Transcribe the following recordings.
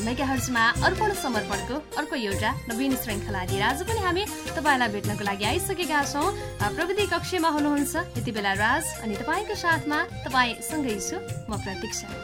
Mega हर्जमा अर्पण समर्पणको अर्को एउटा नवीन श्रृङ्खला लिएर आज पनि हामी तपाईँलाई भेट्नको लागि आइसकेका छौँ। प्रविधि कक्षमा हुनुहुन्छ। यति बेला राज अनि तपाईँको साथमा तपाईँसँगै छु। म प्रतीक्षा।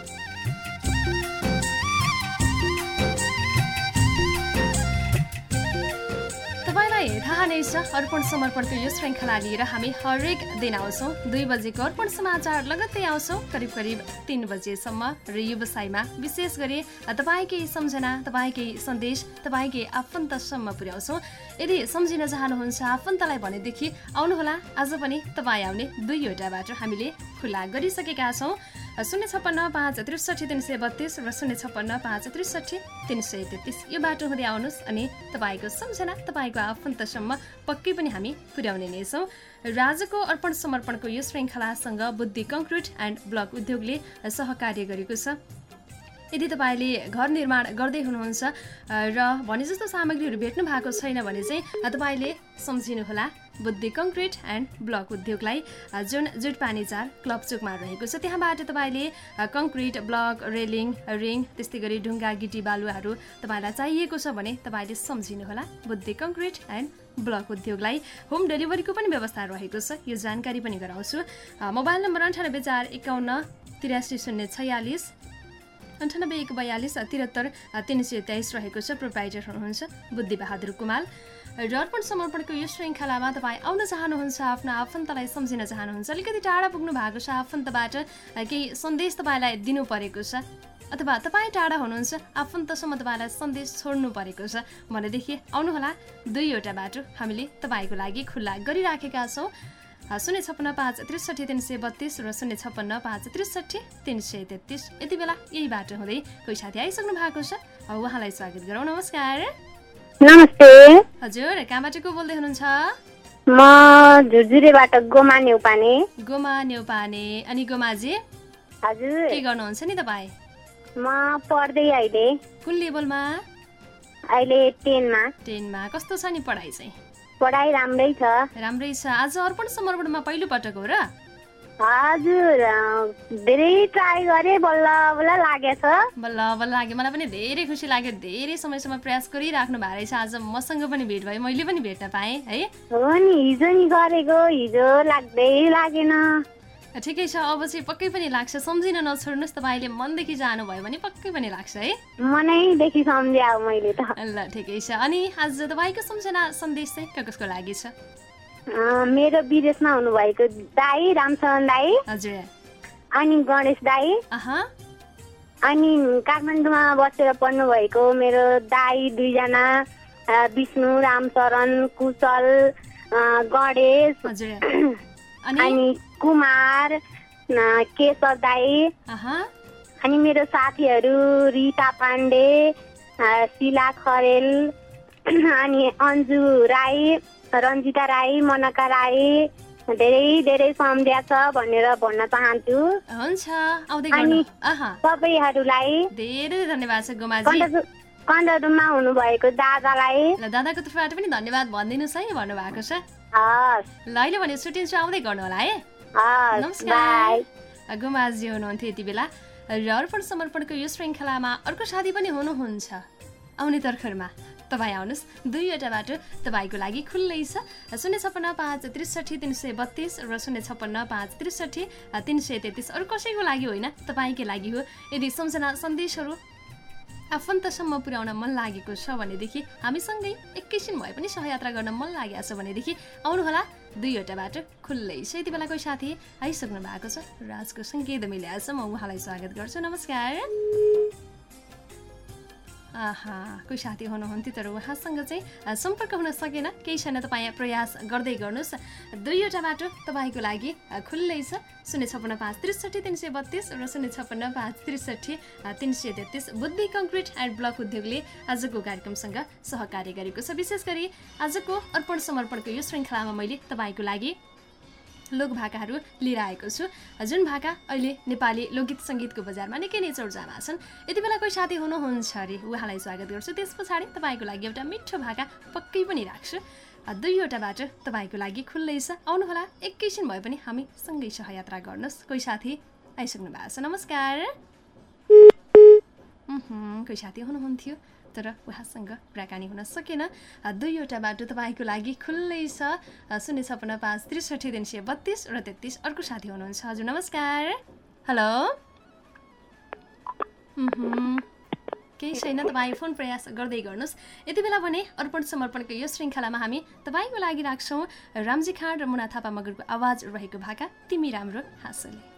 तपाईँलाई थाहा नै छ। अर्पण समर्पणको यो श्रृङ्खला लिएर हामी हरेक दिन आउँछौँ। दुई बजेको अर्पण समाचार लगत्तै आउँछौँ। करिब करिब तिन बजेसम्म र व्यवसायमा विशेष गरी तपाईँकै सम्झना तपाईँकै सन्देश तपाईँकै आफन्तसम्म पुर्याउँछौँ। यदि सम्झिन चाहनुहुन्छ आफन्तलाई भनेदेखि आउनुहोला। आज पनि तपाईँ आउने दुईवटा बाटो हामीले खुल्ला गरिसकेका छौँ। शून्य छप्पन्न पाँच त्रिसठी तिन सय बत्तिस र शून्य छप्पन्न पाँच त्रिसठी तिन सय तेत्तिस। यो बाटो हुँदै आउनुहोस् अनि तपाईँको सम्झना तपाईँको आफन्तसम्म पक्कै पनि हामी पुर्याउने नै छौँ। राजको अर्पण समर्पणको यो श्रृङ्खलासँग बुद्धि कङ्क्रिट एन्ड ब्लक उद्योगले सहकार्य गरेको छ। यदि तपाईँले घर निर्माण गर्दै हुनुहुन्छ र भने जस्तो सामग्रीहरू भेट्नु भएको छैन भने चाहिँ तपाईँले सम्झिनुहोला। बुद्धि कङ्क्रिट एन्ड ब्लक उद्योगलाई जुन जुटपानी चार क्लब चोकमा रहेको छ त्यहाँबाट तपाईँले कङ्क्रिट ब्लक रेलिङ रिङ त्यस्तै गरी ढुङ्गा गिटी बालुवाहरू तपाईँलाई चाहिएको छ भने तपाईँले सम्झिनुहोला। बुद्धि कङ्क्रिट एन्ड ब्लक उद्योगलाई होम डेलिभरीको पनि व्यवस्था रहेको छ यो जानकारी पनि गराउँछु। मोबाइल नम्बर अन्ठानब्बे चार एकाउन्न तिरासी शून्य छयालिस अन्ठानब्बे एक बयालिस त्रिहत्तर तिन सय तेइस रहेको छ प्रोभाइडर हुनुहुन्छ बुद्धिबहादुर कुमाल। र अर्पण समर्पणको यो श्रृङ्खलामा तपाईँ आउन चाहनुहुन्छ आफ्नो आफन्तलाई सम्झिन चाहनुहुन्छ। अलिकति टाढा पुग्नु भएको छ आफन्तबाट केही सन्देश तपाईँलाई दिनु परेको छ अथवा तपाईँ टाढा हुनुहुन्छ आफन्तसम्म तपाईँलाई सन्देश छोड्नु परेको छ भनेदेखि आउनुहोला दुईवटा बाटो हामीले तपाईँको लागि खुल्ला गरिराखेका छौँ। शून्य छप्पन्न पाँच त्रिसठी तिन सय बत्तिस र शून्य छप्पन्न पाँच त्रिसठी तिन सय तेत्तिस। यति बेला यही बाटो हुँदै कोही साथी आइसक्नु भएको छ उहाँलाई स्वागत गरौँ। नमस्कार। नमस्ते। हजुर कहाँबाट को बोल्दै हुनुहुन्छ? म झुरझुरेबाट गोमा नेउपाने गोमा नेउपाने अनि गोमाजी? हजुर। के गर्नुहुन्छ नि तपाईँ? म पढ्दै अहिले। कुन लेभलमा? अहिले टेनमा। टेनमा। कस्तो छ नि पढाइ चाहिँ? पढाइ राम्रै छ। राम्रै छ। आज अर्पण समर्पणमा पहिलो पटक हो र? हजुर धेरै ट्राई गरेँ बल्ल बल्ल लागेछ बल्ल बल्ल लाग्यो। मलाई पनि धेरै खुसी लाग्यो धेरै समयसम्म प्रयास गरिराख्नु भएको रहेछ। आज मसँग पनि भेट भयो मैले पनि भेट्न पाएँ है? हो नि हिजो नि गरेको हिजो लाग्दै लागेन। ठिकै छ अब चाहिँ पक्कै पनि लाग्छ। सम्झिन नछोड्नुहोस् तपाईँले मनदेखि जानुभयो भने पक्कै पनि लाग्छ है? मनैदेखि सम्झ्या मैले त। ल ठिकै छ। अनि आज तपाईँको सम्झना सन्देश चाहिँ कसको लागि छ? मेरो विदेशमा हुनुभएको दाई रामचरण दाई। हजुर। अनि गणेश दाई। अहा। अनि काठमाडौँमा बसेर पढ्नु भएको मेरो दाई दुईजना विष्णु रामचरण कुशल गणेश। अनि? कुमार केशव दाई। अहा। अनि मेरो साथीहरू रिता पाण्डे शिला खरेल अनि अन्जु राई। रन्जिता राई मनका राई धेरै धेरै सम्झ्या छ भनेर भन्न चाहन्छु। हुन्छ आउँदै अनि- सबैहरूलाई धेरै धन्यवाद छ गोमाजी। कण्ठरूमा हुनुभएको दादालाई। दादाको तर्फबाट पनि धन्यवाद भनिदिनुहोस् है भन्नुभएको छ। ल अहिले भने सुटिन्छु आउँदै गर्नु होला है। नमस्कार। गुमाजी हुनुहुन्थ्यो यति बेला। र अर्पण समर्पणको यो श्रृङ्खलामा अर्को साथी पनि हुनुहुन्छ। आउने तर्खरमा। तपाईँ आउनुहोस्। दुईवटा बाटो तपाईँको लागि खुल्लै छ। शून्य छप्पन्न पाँच त्रिसठी तिन सय बत्तिस र शून्य छप्पन्न पाँच त्रिसठी तिन सय तेत्तिस। अरू कसैको लागि होइन तपाईँकै लागि हो। यदि सम्झना सन्देशहरू आफन्तसम्म पुर्याउन मन लागेको छ भनेदेखि हामीसँगै एकैछिन भए पनि सहयात्रा गर्न मन लागेको छ भनेदेखि आउनुहोला। दुईवटा बाटो खुल्लै छ। यति बेला कोही साथी आइसक्नु भएको छ राजको सङ्केत मिलाएको छ म उहाँलाई स्वागत गर्छु। नमस्कार। कोही साथी हुनुहुन्थ्यो तर उहाँसँग चाहिँ सम्पर्क हुन सकेन। केही छैन तपाईँ प्रयास गर्दै गर्नुहोस्। दुईवटा बाटो तपाईँको लागि खुल्लै छ। शून्य छप्पन्न पाँच त्रिसठी तिन सय बत्तिस र शून्य छप्पन्न पाँच त्रिसठी तिन सय तेत्तिस। बुद्धि कङ्क्रिट एन्ड ब्लक उद्योगले आजको कार्यक्रमसँग सहकार्य गरेको छ। विशेष गरी आजको अर्पण समर्पणको यो श्रृङ्खलामा मैले तपाईँको लागि लोक भाकाहरू लिएर आएको छु जुन भाका अहिले नेपाली लोकगीत सङ्गीतको बजारमा निकै नै चर्चामा छन्। यति बेला कोही साथी हुनुहुन्छ अरे उहाँलाई स्वागत गर्छु। त्यस पछाडि तपाईँको लागि एउटा मिठो भाका पक्कै पनि राख्छु। दुईवटा बाटो तपाईँको लागि खुल्लै छ। आउनुहोला एकैछिन भए पनि हामी सँगै सहयात्रा गर्नुहोस्। कोही साथी आइसक्नु भएको छ। नमस्कार। कोही साथी हुनुहुन्थ्यो। तर उहाँसँग कुराकानी हुन सकेन। दुईवटा बाटो तपाईँको लागि खुल्लै छ। शून्य छपन्न पाँच त्रिसठी तिन सय बत्तिस र तेत्तिस। अर्को साथी हुनुहुन्छ। हजुर नमस्कार। हेलो। केही छैन? तपाईँ फोन प्रयास गर्दै गर्नुहोस्। यति बेला भने अर्पण समर्पणको यो श्रृङ्खलामा हामी तपाईँको लागि राख्छौँ। रामजी खाँड र मुना थापा मगरको आवाज रहेको भाका। तिमी राम्रो हाँसोले।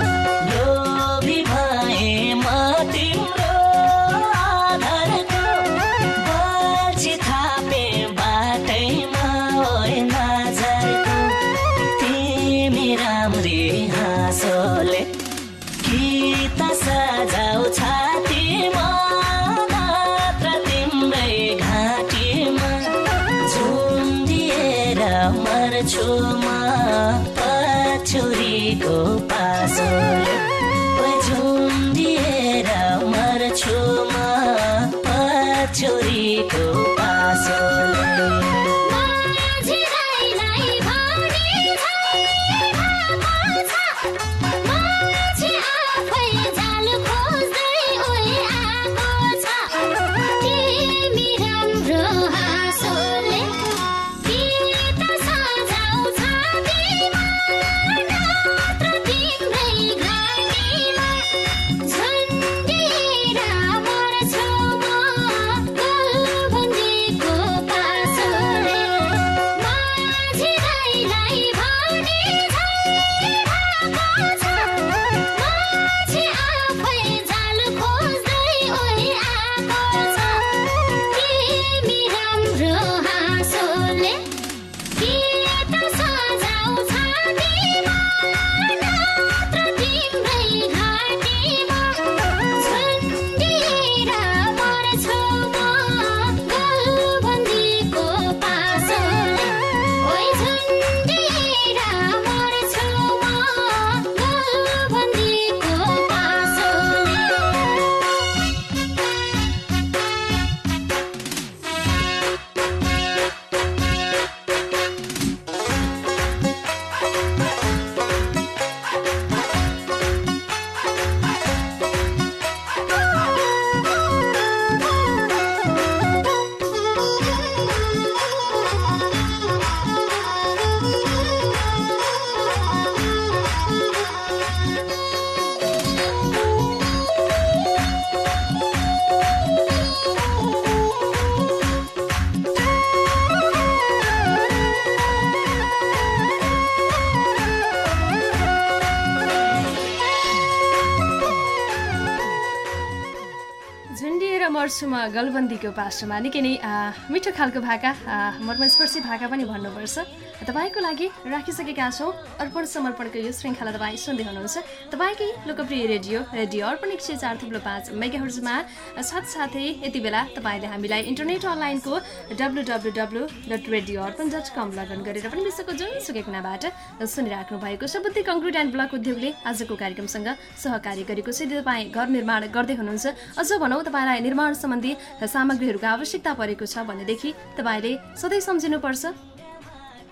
म गलबन्दीको पासोमा निकै नै मिठो खालको भाका मर्मस्पर्शी भाका पनि भन्नुपर्छ। तपाईँको लागि राखिसकेका छौँ अर्पण समर्पणको यो श्रृङ्खला तपाईँ सुन्दै हुनुहुन्छ। तपाईँकै लोकप्रिय रेडियो रेडियो अर्पण एक सय चार थुप्रो पाँच मेगाहर्जमा साथसाथै यति बेला तपाईँले हामीलाई इन्टरनेट अनलाइनको W W W dot radio Arpan dot com login गरेर पनि विश्वको जुनसुकै कुनाबाट सुनिराख्नु भएको छ। बुद्धि कङ्क्रिट एन्ड ब्लक उद्योगले आजको कार्यक्रमसँग सहकारी गरेको छ। यदि तपाईँ घर निर्माण गर्दै हुनुहुन्छ अझ भनौँ तपाईँलाई निर्माण सम्बन्धी सामग्रीहरूको आवश्यकता परेको छ भनेदेखि तपाईँले सधैँ सम्झिनुपर्छ।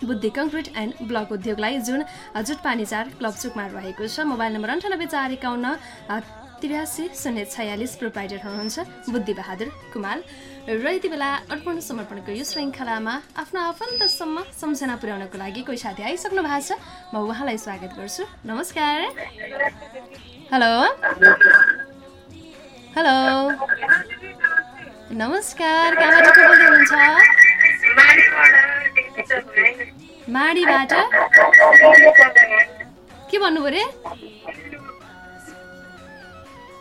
बुद्धि कङ्क्रिट एन्ड ब्लक उद्योगलाई जुन जुटपानी चार क्लब चुकमा रहेको छ मोबाइल नम्बर अन्ठानब्बे चार एकाउन्न त्रियासी शून्य छयालिस प्रोपाइटर हुनुहुन्छ। बुद्धि बहादुर कुमाल र यति बेला अर्पण समर्पणको यो श्रृङ्खलामा आफ्नो आफन्तसम्म सम्झना पुर्याउनको लागि कोही साथी आइसक्नु भएको छ म उहाँलाई स्वागत गर्छु। नमस्कार। हेलो। हेलो। नमस्कार कहाँबाट को बोल्दै हुनुहुन्छ माडीबाट? के भन्नु पऱ्यो?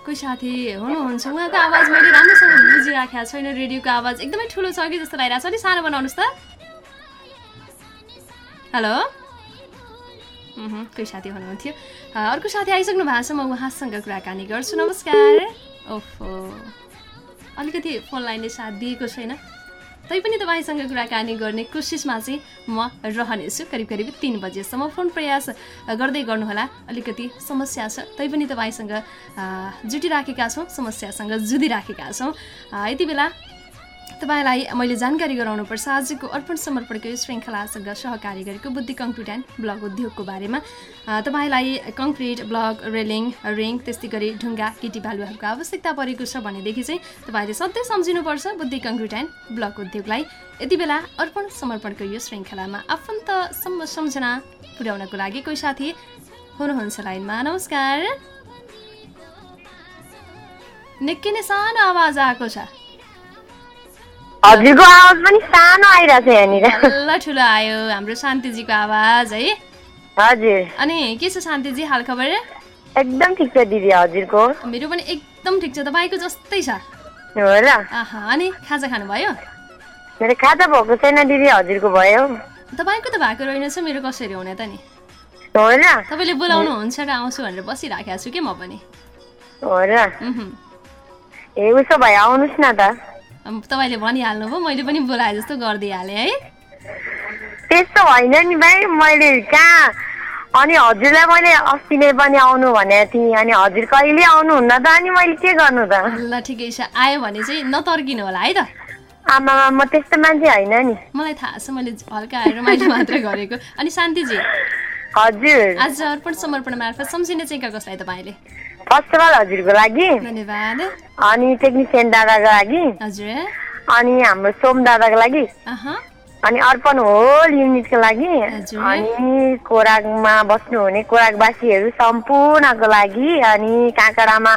कोही साथी हुनुहुन्छ? उहाँको आवाज मैले राम्रोसँग बुझिराखेको छैन रेडियोको आवाज एकदमै ठुलो छ कि जस्तो लागिरहेको छ? अलिक सानो बनाउनुहोस् त। हेलो? कोही साथी हुनुहुन्थ्यो। अर्को साथी आइसक्नु भएको छ म उहाँसँग कुराकानी गर्छु। नमस्कार। ओहो। अलिकति फोन लाइनले साथ दिएको छैन। तैपनि तपाईँसँग कुराकानी गर्ने कोसिसमा चाहिँ म रहनेछु। करिब करिब तिन बजेसम्म फोन प्रयास गर्दै गर्नुहोला। अलिकति समस्या छ। तैपनि तपाईँसँग जुटिराखेका छौँ समस्यासँग जुधिराखेका छौँ। यति बेला तपाईँलाई मैले जानकारी गराउनुपर्छ। आजको अर्पण समर्पणको यो श्रृङ्खलासँग सहकारी गरेको बुद्धि कङ्क्रिट एन्ड ब्लक उद्योगको बारेमा तपाईँलाई कङ्क्रिट ब्लक रेलिङ रिङ त्यस्तै गरी ढुङ्गा किटी बालुवाहरूको आवश्यकता परेको छ भनेदेखि चाहिँ तपाईँले सधैँ सम्झिनुपर्छ बुद्धि कङ्क्रिट एन्ड ब्लक उद्योगलाई। यति बेला अर्पण समर्पणको यो श्रृङ्खलामा आफन्तसम्म सम्झना पुर्याउनको लागि कोही साथी हुनुहुन्छ लाइनमा? नमस्कार। निकै नै सानो आवाज आएको छ। हजुरको आवाज पनि सानो आइरहेको छ यहाँनिर। ल ठुलो आयो हाम्रो शान्तिजीको आवाज है? हजुर। अनि के छ शान्तिजी हालखबर एकदम ठिक छ दिदी हजुरको। मेरो पनि एकदम ठिक छ तपाईँको जस्तै छ। हो र अनि खाजा खानुभयो? मेरो खाता भएको छैन दिदी हजुरको भयो। तपाईँको त भएको रहेनछ मेरो कसरी हुने त नि? हो र तपाईँले बोलाउनुहुन्छ र आउँछु भनेर बसिराखेको छु कि म पनि? हो र। ए उसो भए आउनुहोस् न त। तपाईँले भनिहाल्नुभयो मैले पनि बोलाए जस्तो गरिदिइहालेँ है। त्यस्तो होइन नि भाइ मैले कहाँ अनि हजुरलाई मैले अस्ति नै पनि आउनु भनेको थिएँ अनि हजुर कहिले आउनुहुन्न त अनि मैले के गर्नु त? ल ठिकै छ आयो भने चाहिँ नतर्किनु होला है त। आमामा म त्यस्तो मान्छे होइन नि। मलाई थाहा छ मैले हल्का रमाइलो मात्र गरेको। अनि शान्तिजी। हजुर। आज अर्पण समर्पण मार्फत सम्झिने चाहिँ कसलाई तपाईँले? फर्स्ट अफ अल हजुरको लागि। धन्यवाद। अनि टेक्निसियन दादाको लागि। हजुर। अनि हाम्रो सोम दादाको लागि। अनि अर्पण होल युनिटको लागि। अनि कोराकमा बस्नुहुने कोराकवासीहरू सम्पूर्णको लागि। अनि काँक्रामा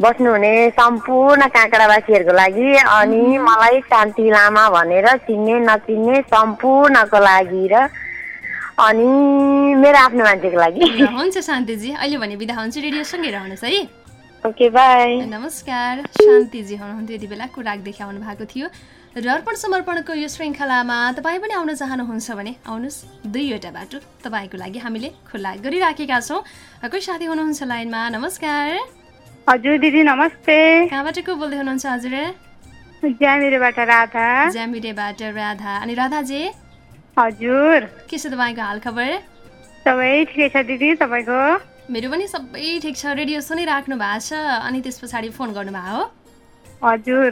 बस्नुहुने सम्पूर्ण काँक्रावासीहरूको लागि। अनि मलाई शान्ति लामा भनेर चिन्ने नचिन्ने सम्पूर्णको लागि र अनि मेरो आफ्नो मान्छेको लागि। हुन्छ शान्तिजी। अहिले भने बिदा हुन्छ। रेडियोसँगै रहनुहोस् है। Okay bye. नमस्कार। शान्तिजी हुनुहुन्थ्यो। यति बेला कुराक देखाउनु भएको थियो। र अर्पण समर्पणको यो श्रृङ्खलामा तपाईँ पनि आउन चाहनुहुन्छ भने आउनुहोस्। दुईवटा बाटो तपाईँको लागि हामीले खुल्ला गरिराखेका छौँ। कोही साथी हुनुहुन्छ लाइनमा। नमस्कार। हजुर दिदी नमस्ते। कहाँबाट को बोल्दै हुनुहुन्छ हजुर? ज्यामिरेबाट राधा। ज्यामिरेबाट राधा। अनि राधाजी? हजुर। के छ तपाईँको हालखबर? सबै ठिकै छ दिदी तपाईँको? मेरो पनि सबै ठिक छ रेडियो सुनिराख्नु भएको छ अनि त्यस पछाडि फोन गर्नुभएको हो। हजुर।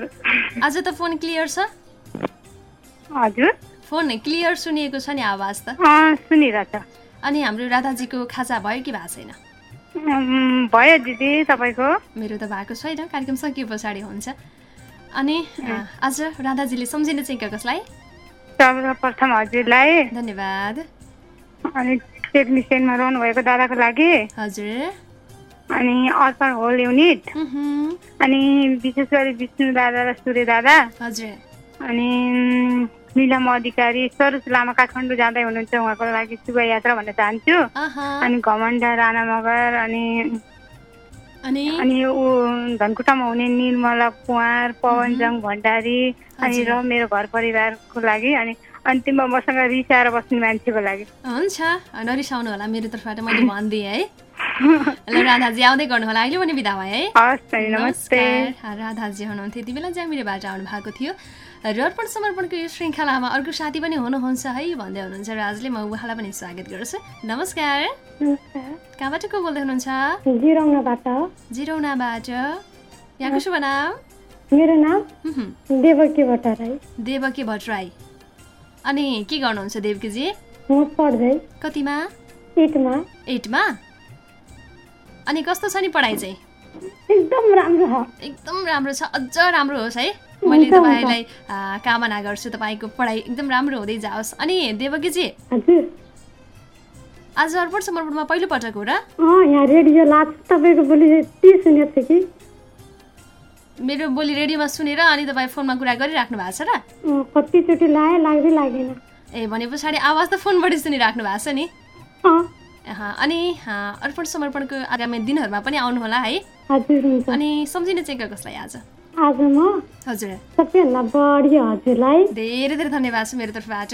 आज त फोन क्लियर छ? हजुर। फोन क्लियर सुनिएको छ नि आवाज त? सुनिरहेछ। अनि हाम्रो राधाजीको खाजा भयो कि भएको छैन? भयो दिदी तपाईँको? मेरो त भएको छैन कार्यक्रम सकिए पछाडि हुन्छ। अनि आज राधाजीले सम्झिने चाहिँ कसलाई? सर्वप्रथम हजुरलाई। धन्यवाद। अनि टेक्निसियनमा रहनुभएको दादाको लागि। हजुर। अनि अर्पण होल युनिट अनि विशेष गरी विष्णु दादा र सूर्य दादा। हजुर। अनि निलम अधिकारी सरोज लामा काठमाडौँ जाँदै हुनुहुन्छ उहाँको लागि शुभ यात्रा भन्न चाहन्छु। अनि घमण्ड राणा मगर अनि अनि? अनि ऊ धनकुटामा हुने निर्मला कुमार पवनजङ भण्डारी अनि। र मेरो घर परिवारको लागि अनि अन्तिममा मसँग रिसाएर बस्ने मान्छेको लागि। हुन्छ। नरिसाउनु होला मेरो तर्फबाट मैले भनिदिएँ है। ल राधाजी आउँदै गर्नु होला अहिले पनि बिदा भयो है। नमस्ते। राधाजी हुनुहुन्थ्यो। यति बेला ज्यामिरेबाट आउनु भएको थियो। अर्पण समर्पणको यो श्रृङ्खलामा अर्को साथी पनि हुनुहुन्छ है भन्दै हुनुहुन्छ राजले। म उहाँलाई पनि स्वागत गर्छु। नमस्कार। कहाँबाट को बोल्दै हुनुहुन्छ? जिरौनाबाट। यहाँको शुभ नाम? मेरो नाम देवकी भट्टराई। देवकी भट्टराई। अनि के गर्नुहुन्छ देवकीजी? म पढ्दै। कतिमा? एटमा। एटमा? अनि कस्तो छ नि पढाइ चाहिँ? एकदम राम्रो। छ एकदम राम्रो छ। अझ राम्रो होस् है। मैले। तपाईँलाई कामना गर्छु तपाईँको पढाइ एकदम राम्रो हुँदै जाओस्। अनि देवकीजी आज अर्पण समर्पणमा पहिलोपटक हो र? यहाँ रेडियो लाज तपाईँको बोली यति सुनेको थिएँ कि। मेरो बोली रेडियोमा सुनेर अनि तपाईँ फोनमा कुरा गरिराख्नु भएको छ र? कतिचोटि लाएँ लाग्दै लागेन। ए भने पछाडि आवाज त फोनबाट सुनिराख्नु भएको छ नि। अनि अर्पण समर्पणको आगामी दिनहरूमा पनि आउनुहोला है। अनि सम्झिने चाहिँ कसलाई आज? आज म हजुर। सबैभन्दा बढी हजुरलाई धेरै धेरै धन्यवाद छ मेरो तर्फबाट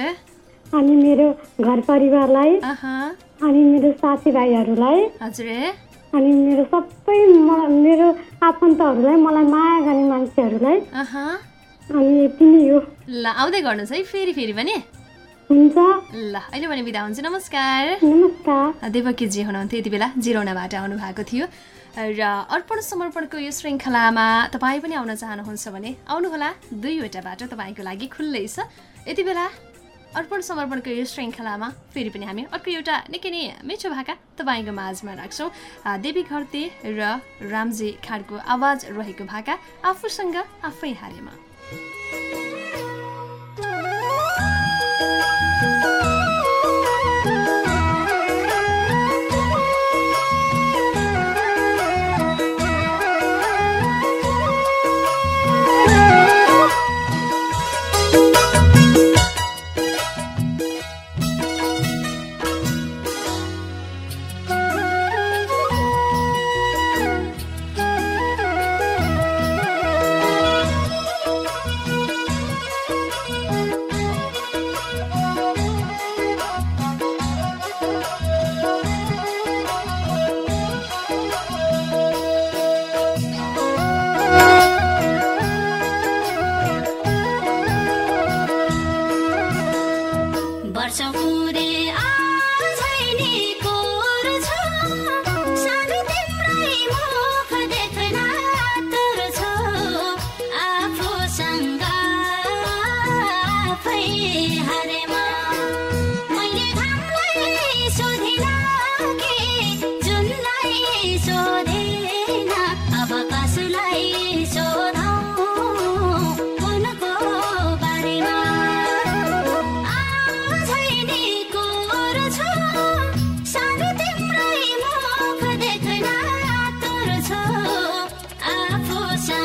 अनि मेरो घर परिवारलाई अहँ, अनि मेरो साथीभाइहरूलाई हजुर। अनि मेरो सबै मेरो आफन्तहरूलाई मलाई माया गर्ने मान्छेहरूलाई अनि यति नै हो। ल आउँदै गर्नुहोस् है फेरि फेरि पनि हुन्छ। ल अहिले भने बिदा हुन्छ नमस्कार। नमस्कार। देवकीजी हुनुहुन्थ्यो यति बेला जिरोनाबाट आउनु भएको थियो। र अर्पण समर्पणको यो श्रृङ्खलामा तपाईँ पनि आउन चाहनुहुन्छ भने आउनुहोला दुईवटा बाटो तपाईँको लागि खुल्लै छ। यति बेला अर्पण समर्पणको यो श्रृङ्खलामा फेरि पनि हामी अर्को एउटा निकै नै मिठो भाका तपाईँको माझमा राख्छौँ। देवी घरते र रामजी खाडको आवाज रहेको भाका आफूसँग आफै हारेमा।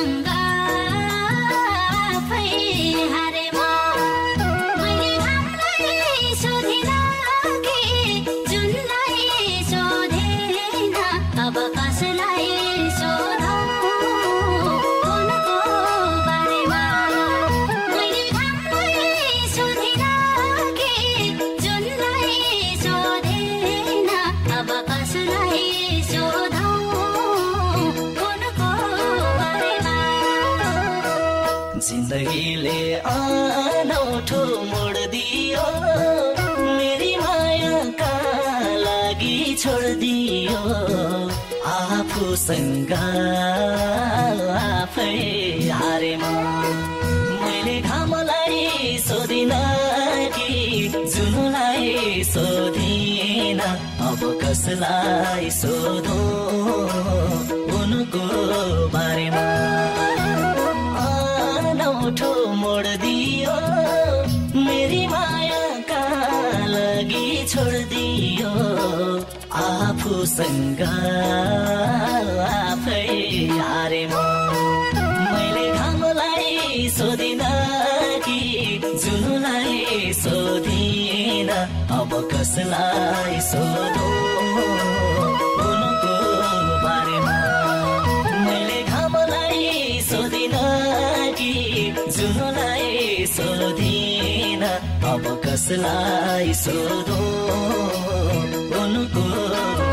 आफूसँग आफै आफै हारेमा मैले घामलाई सोधिन कि जुनलाई सोधिन। अब कसलाई सोधो उनको बारेमा? अनौठो मोड दियो मेरी मायाका लागि छोडिदियो। आफूसँग आफै हारेमा मैले घामलाई सोधिन कि जुनलाई सोधिन? अब कसलाई सोधो? बारेमा। मैले घामलाई सोधिन कि जुनलाई सोधिन? अब कसलाई सोधो? उनको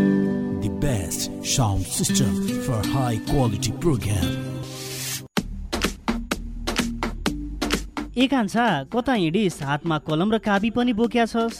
Sound system for high quality program. ए कान्छा कता हिँडिस हातमा कलम र काबी पनि बोक्या छस्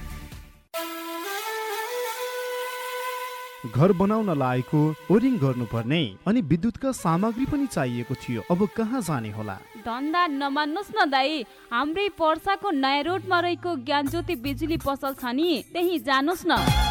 घर बनाउन लागेको ओरिङ गर्नुपर्ने अनि विद्युतका सामग्री पनि चाहिएको थियो। अब कहाँ जाने होला? धन्दा नमान्नुहोस् न दाई हाम्रै पर्साको नयाँ रोडमा रहेको ज्ञानज्योति बिजुली पसल छ नि त्यही जानुहोस् न।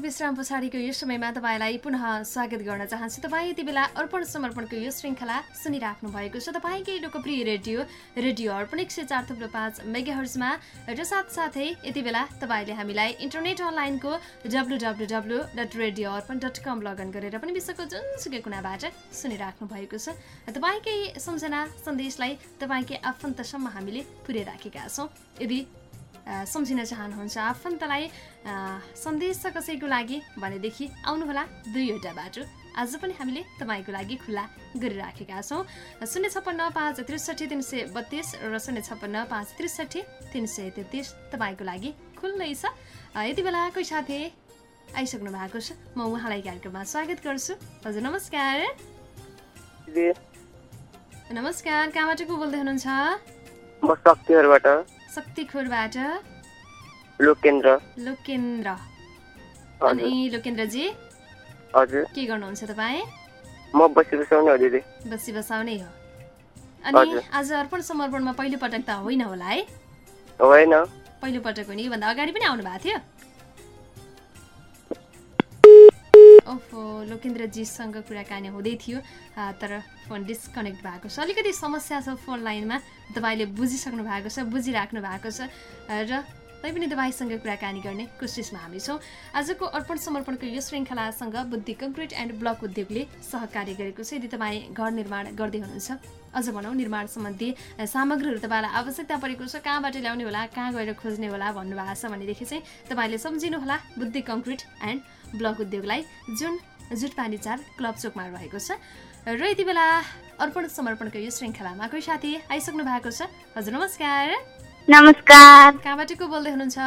व्यावसायिक विश्राम पछाडिको यो समयमा तपाईँलाई पुनः स्वागत गर्न चाहन्छु। तपाईँ यति बेला अर्पण समर्पणको यो श्रृङ्खला सुनिराख्नु भएको छ। तपाईँकै लोकप्रिय रेडियो रेडियो अर्पण एक सय चार थुप्रो पाँच मेगाहर्जमा र साथसाथै यति बेला तपाईँले हामीलाई इन्टरनेट अनलाइनको W W W dot radio Arpan dot com login गरेर पनि विश्वको जुनसुकै कुनाबाट सुनिराख्नु भएको छ। तपाईँकै सम्झना सन्देशलाई तपाईँकै आफन्तसम्म हामीले पुर्याइराखेका छौँ। यदि सम्झिन चाहनुहुन्छ। आफन्तलाई सन्देश छ कसैको लागि भनेदेखि आउनुहोला दुईवटा बाटो। आज पनि हामीले तपाईँको लागि खुल्ला गरिराखेका छौँ। शून्य छप्पन्न पाँच त्रिसठी तिन सय बत्तिस र शून्य छप्पन्न पाँच त्रिसठी तिन सय तेत्तिस तपाईँको लागि खुल्लै छ। यति बेला कोही साथी आइसक्नु भएको छ? म उहाँलाई कार्यक्रममा स्वागत गर्छु। हजुर नमस्कार। नमस्कार कहाँबाट को बोल्दै हुनुहुन्छ? शक्तिखोरबाट? लोकेन्द्र। लोकेन्द्र। अनि लोकेन्द्रजी? हजुर। के गर्नुहुन्छ तपाईँ? म बसी बसाउने हो दिदी। बसी बसाउने हो। अनि। आज अर्पण समर्पणमा पहिलो पटक त होइन होला है? होइन। पहिलो पटक हो नि योभन्दा अगाडि पनि आउनु भएको थियो? ओहो लोकेन्द्रजीसँग कुराकानी हुँदै थियो तर फोन डिस्कनेक्ट भएको छ। अलिकति समस्या छ फोन लाइनमा तपाईँले बुझिसक्नु भएको छ बुझिराख्नु भएको छ र तैपनि तपाईँसँग कुराकानी गर्ने कोसिसमा हामी छौँ। आजको अर्पण समर्पणको यो श्रृङ्खलासँग बुद्धि कङ्क्रिट एन्ड ब्लक उद्योगले सहकार्य गरेको छ। यदि तपाईँ घर निर्माण गर्दै हुनुहुन्छ अझ भनौँ निर्माण सम्बन्धी सामग्रीहरू तपाईँलाई आवश्यकता परेको छ कहाँबाट ल्याउने होला कहाँ गएर खोज्ने होला भन्नुभएको छ भनेदेखि चाहिँ तपाईँले सम्झिनुहोला बुद्धि कङ्क्रिट एन्ड ब्लक उद्योगलाई जुन जुटपानी चार क्लब चोकमा रहेको छ। र यति बेला अर्पण समर्पणको यो श्रृङ्खलामा कोही साथी आइसक्नु भएको छ? हजुर नमस्कार। नमस्कार। कहाँबाट को बोल्दै हुनुहुन्छ?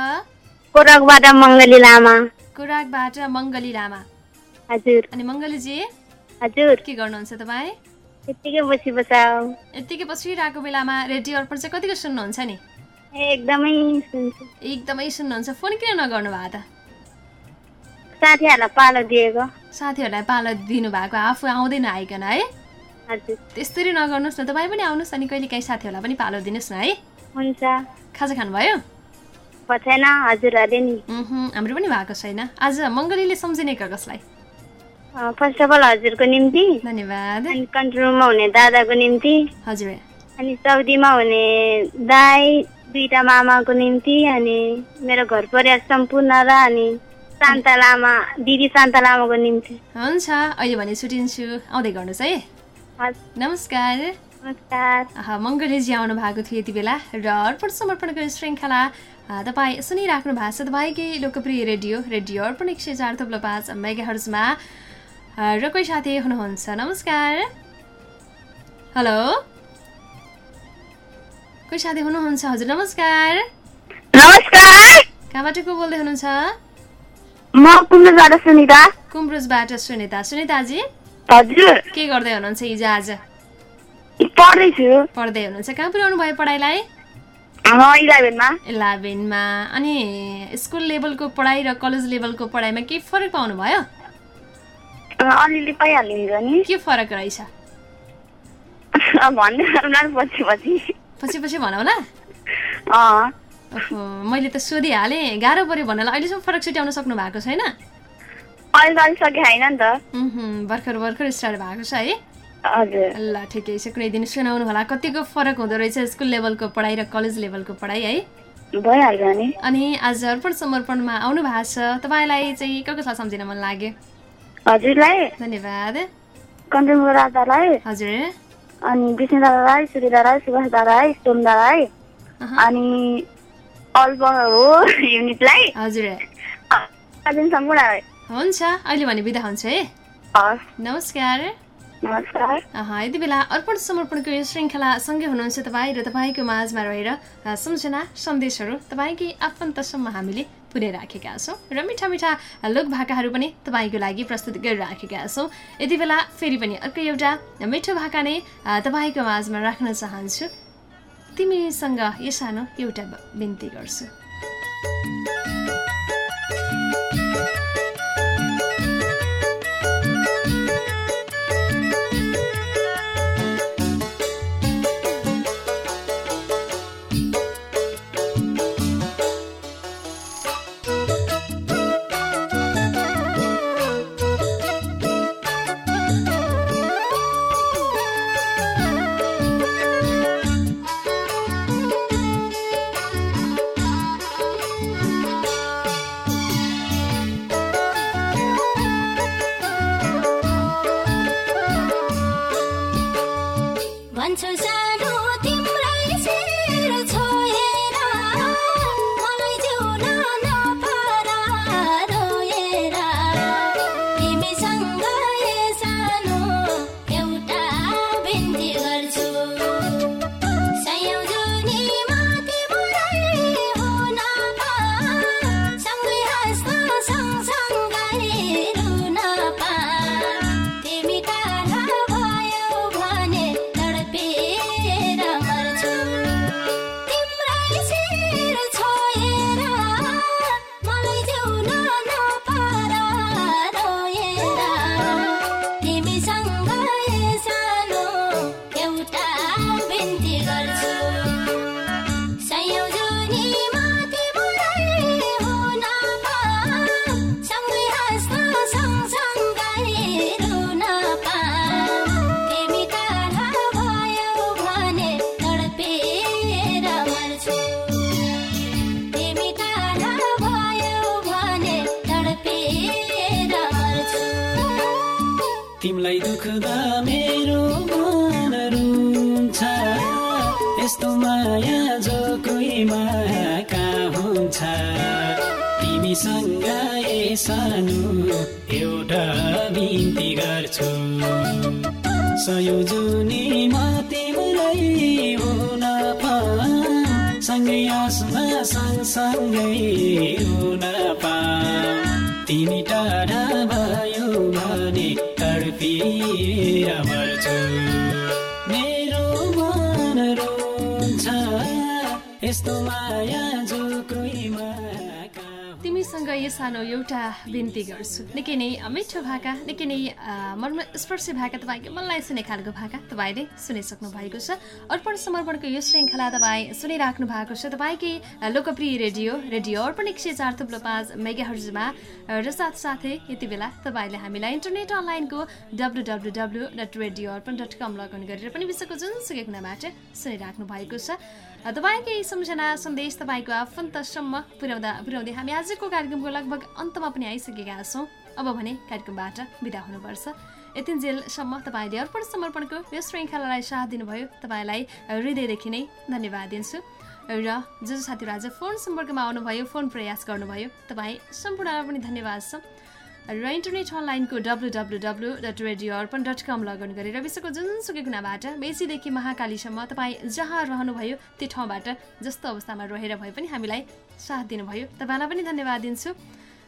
कोरकबाट मङ्गली लामा। कोराकबाट मङ्गली लामा। हजुर। अनि मङ्गलीजी? हजुर। के गर्नुहुन्छ तपाईँ? यत्तिकै बसी बसाउ। यत्तिकै बसिरहेको बेलामा रेडियो अर्पण चाहिँ कतिको सुन्नुहुन्छ नि? एकदमै सुन्छु। एकदमै सुन्नुहुन्छ। फोन किन नगर्नु भएको त? साथीहरूलाई पालो दिएको। साथीहरूलाई पालो दिनुभएको। आफू आउँदैन आइकन है। हजुर। त्यसरी नगर्नुहोस् न। तपाईँ पनि आउनुहोस् अनि कहिले काहीँ साथीहरूलाई पनि पालो दिनुहोस् न है। हुन्छ। खाजा खानुभयो छैन हजुरहरूले नि उहुँ, हाम्रो पनि भएको छैन। आज मङ्गलीले सम्झिने का कसलाई? फर्स्ट अफ अल हजुरको निम्ति। धन्यवाद। अनि कन्ट्रोलमा हुने दादाको निम्ति। हजुर। अनि साउदीमा हुने दाई दुईटा मामाको निम्ति। अनि मेरो घर परिवार सम्पूर्ण र अनि शान्ता लामा दिदी शान्ता लामाको निम्ति। हुन्छ अहिले भने छुटिन्छु आउँदै गर्नुहोस् है। नमस्कार। मङ्गलेजी आउनु भएको थियो यति बेला र अर्पण समर्पणको श्रृङ्खला। तपाईँ सुनिराख्नु भएको छ तपाईँकै लोकप्रिय रेडियो रेडियो अर्पण एक सय चार थप्लो पाँच मेगा हर्जमा आ, र कोही साथी हुनुहुन्छ नमस्कार। हेलो। कोही साथी हुनुहुन्छ हजुर नमस्कार। नमस्कार। कहाँबाट को बोल्दै हुनुहुन्छ? म कुम्रोबाट सुनिता। कुम्रोजबाट सुनिता। सुनिताजी? हजुर। के गर्दै हुनुहुन्छ हिजो आज? पढ्दैछु पढ्दै हुनुहुन्छ कहाँ पुर्याउनु भयो पढाइलाई इलेभेनमा अनि स्कुल लेभलको पढाइ र कलेज लेभलको पढाइमा केही फरक पाउनु भयो के फरक रहेछ पछि पछि भनौँला मैले त सोधिहालेँ गाह्रो पऱ्यो भन्नलाई अहिलेसम्म फरक छुट्याउन सक्नु भएको छैन भर्खर भर्खर स्टार्ट भएको छ है ल ठिकै छ कुनै दिन सुनाउनु होला। कतिको फरक हुँदो रहेछ स्कुल लेभलको पढाइ र कलेज लेभलको पढाइ है? भइहाल्छ नि अनि आज अर्पण समर्पणमा आउनु भएको छ। तपाईँलाई चाहिँ को कसलाई सम्झिन मन लाग्यो? हजुरलाई? धन्यवाद। कञ्चनको राजालाई। हजुर। अनि विष्णु दादालाई सूर्य दादालाई सुभाष दादालाई सोम दादालाई। अनि अल्प हो युनिटलाई। हजुर। सम्पूर्णलाई हुन्छ अहिले भने बिदा हुन्छ है? नमस्कार। यति बेला अर्पण समर्पणको यो श्रृङ्खला सँगै हुनुहुन्छ तपाईँ र तपाईँको माझमा रहेर सम्झना सन्देशहरू तपाईँकै आफन्तसम्म हामीले पुर्याइराखेका छौँ र मिठा मिठा लोक भाकाहरू पनि तपाईँको लागि प्रस्तुत गरिराखेका छौँ। यति बेला फेरि पनि अर्को एउटा मिठो भाका नै तपाईँको माझमा राख्न चाहन्छु। तिमीसँग यो सानो एउटा बिन्ती गर्छु। सानो एउटा बिन्ती गर्छु। सयौँ जुनीमा तिम्रै हुन पा सँगै आसमा सँगसँगै सानो एउटा बिन्ती गर्छु। निकै नै मिठो भाका निकै नै स्पर्शी भाका तपाईँको मनलाई सुने खालको भाका तपाईँले सुनिसक्नु भएको छ। अर्पण समर्पणको यो श्रृङ्खला तपाईँ सुनिराख्नु भएको छ। तपाईँकै लोकप्रिय रेडियो रेडियो अर्पण एक सय चार थुप्रो पाँच मेगा हर्जमा र साथसाथै यति बेला तपाईँले हामीलाई इन्टरनेट अनलाइनको W W W dot radio Arpan dot com login गरेर पनि विश्वको जुनसुकै कुनाबाट सुनिराख्नु भएको छ। तपाईँकै सम्झना सन्देश तपाईँको आफन्तसम्म पुर्याउँदा पुर्याउँदै हामी आजको कार्यक्रमको लगभग अन्तमा पनि आइसकेका छौँ। अब भने कार्यक्रमबाट बिदा हुनुपर्छ। यतिन्जेलसम्म तपाईँले अर्पण समर्पणको यो श्रृङ्खलालाई साथ दिनुभयो। तपाईँलाई हृदयदेखि नै धन्यवाद दिन्छु। र जो साथीहरू आज फोन सम्पर्कमा आउनुभयो फोन प्रयास गर्नुभयो तपाईँ सम्पूर्णलाई पनि धन्यवाद छ। र इन्टरनेट अनलाइनको W W W dot radio Arpan dot com login गरेर विश्वको जुनसुकै कुनाबाट मेचीदेखि महाकालीसम्म तपाईँ जहाँ रहनुभयो त्यो ठाउँबाट जस्तो अवस्थामा रहेर भए पनि हामीलाई साथ दिनुभयो। तपाईँलाई पनि धन्यवाद दिन्छु।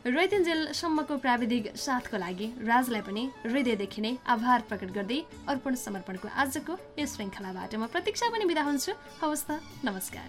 रैतिन्जेलसम्मको प्राविधिक साथको लागि राजलाई पनि हृदयदेखि नै आभार प्रकट गर्दै अर्पण समर्पणको आजको यो श्रृङ्खलाबाट म प्रतीक्षा पनि बिदा हुन्छु। हवस् त नमस्कार।